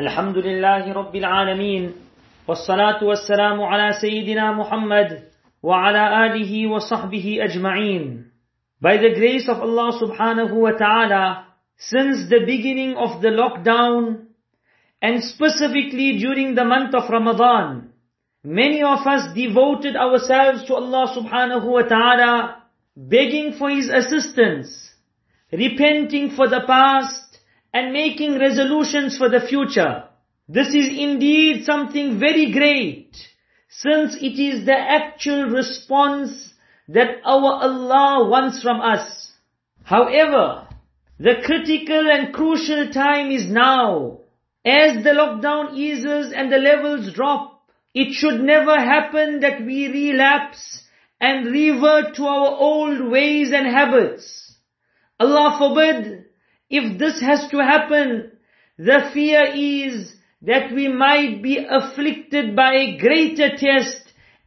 الحمد لله رب العالمين والصلاة والسلام على سيدنا محمد وعلى آله وصحبه أجمعين By the grace of Allah subhanahu wa ta'ala, since the beginning of the lockdown and specifically during the month of Ramadan, many of us devoted ourselves to Allah subhanahu wa ta'ala, begging for His assistance, repenting for the past and making resolutions for the future. This is indeed something very great, since it is the actual response that our Allah wants from us. However, the critical and crucial time is now. As the lockdown eases and the levels drop, it should never happen that we relapse and revert to our old ways and habits. Allah forbid, if this has to happen, the fear is that we might be afflicted by a greater test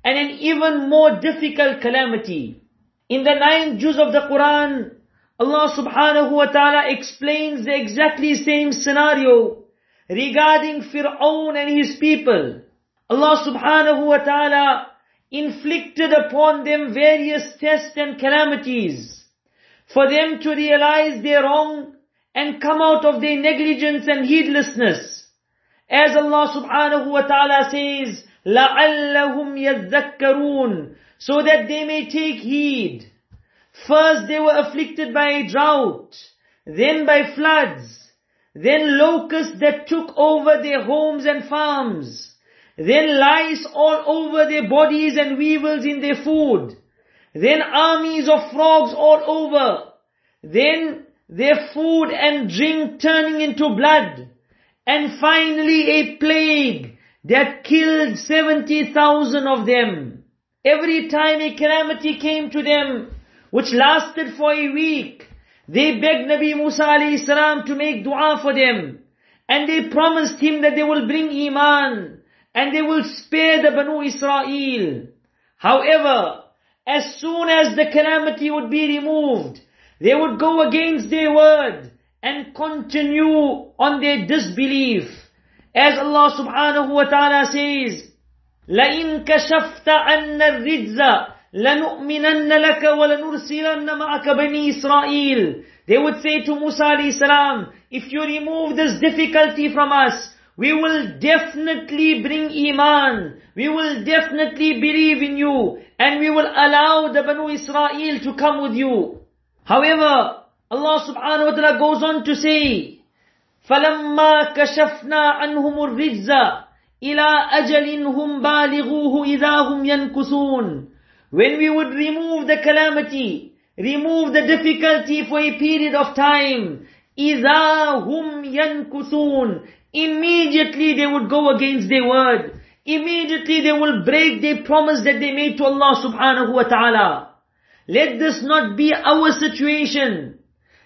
and an even more difficult calamity. In the ninth juz of the Quran, Allah subhanahu wa ta'ala explains the exactly same scenario regarding Fir'aun and his people. Allah subhanahu wa ta'ala inflicted upon them various tests and calamities for them to realize their wrong and come out of their negligence and heedlessness. As Allah subhanahu wa ta'ala says, لَعَلَّهُمْ يَذَّكَّرُونَ So that they may take heed. First they were afflicted by a drought, then by floods, then locusts that took over their homes and farms, then lice all over their bodies and weevils in their food, then armies of frogs all over, then their food and drink turning into blood, and finally a plague that killed 70,000 of them. Every time a calamity came to them, which lasted for a week, they begged Nabi Musa alayhi to make dua for them. And they promised him that they will bring Iman, and they will spare the Banu Israel. However, as soon as the calamity would be removed, they would go against their word and continue on their disbelief. As Allah subhanahu wa ta'ala says, لَإِن كَشَفْتَ عَنَّ الرِّجْزَ لَنُؤْمِنَنَّ لَكَ وَلَنُرْسِلَنَّ مَعَكَ بَنِي إِسْرَائِيل They would say to Musa alayhi salam, if you remove this difficulty from us, we will definitely bring Iman. We will definitely believe in you. And we will allow the Banu Israel to come with you. However, Allah subhanahu wa ta'ala goes on to say, فَلَمَّا كَشَفْنَا عَنْهُمُ الرِّجْزَ إِلَىٰ أَجَلٍ هُمْ بَالِغُوهُ إِذَا هُمْ يَنْكُثُونَ When we would remove the calamity, remove the difficulty for a period of time, إِذَا هُمْ يَنْكُثُونَ Immediately they would go against their word. Immediately they will break their promise that they made to Allah subhanahu wa ta'ala. Let this not be our situation.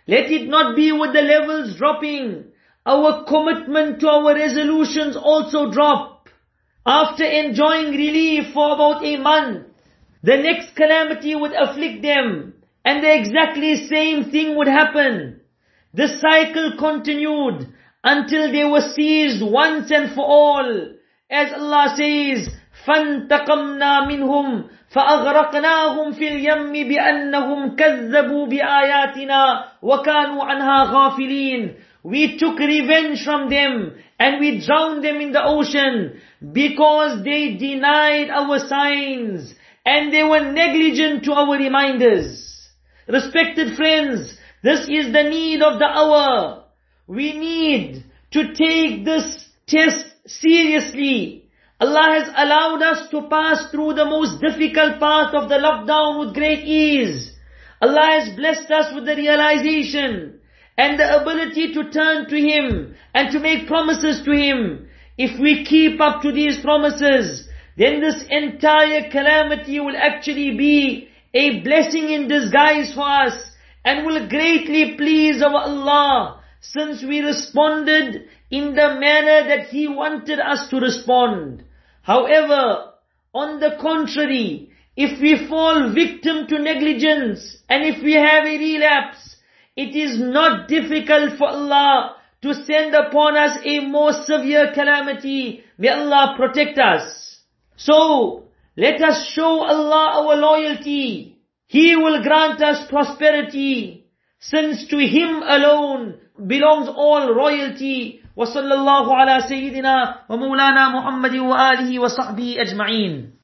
Let it not be with the levels dropping. Our commitment to our resolutions also drop. After enjoying relief for about a month, the next calamity would afflict them, and the exactly same thing would happen. The cycle continued until they were seized once and for all. As Allah says, فَانْتَقَمْنَا مِنْهُمْ فأغرقناهم في اليم بأنهم كذبوا بآياتنا وكانوا عنها غافلين We took revenge from them and we drowned them in the ocean because they denied our signs and they were negligent to our reminders. Respected friends, this is the need of the hour. We need to take this test seriously. Allah has allowed us to pass through the most difficult part of the lockdown with great ease. Allah has blessed us with the realization and the ability to turn to Him and to make promises to Him. If we keep up to these promises, then this entire calamity will actually be a blessing in disguise for us and will greatly please our Allah since we responded in the manner that He wanted us to respond. However, on the contrary, if we fall victim to negligence and if we have a relapse, it is not difficult for Allah to send upon us a more severe calamity. May Allah protect us. So, let us show Allah our loyalty. He will grant us prosperity, since to Him alone belongs all royalty. وصلى الله على سيدنا ومولانا محمد وآله وصحبه أجمعين.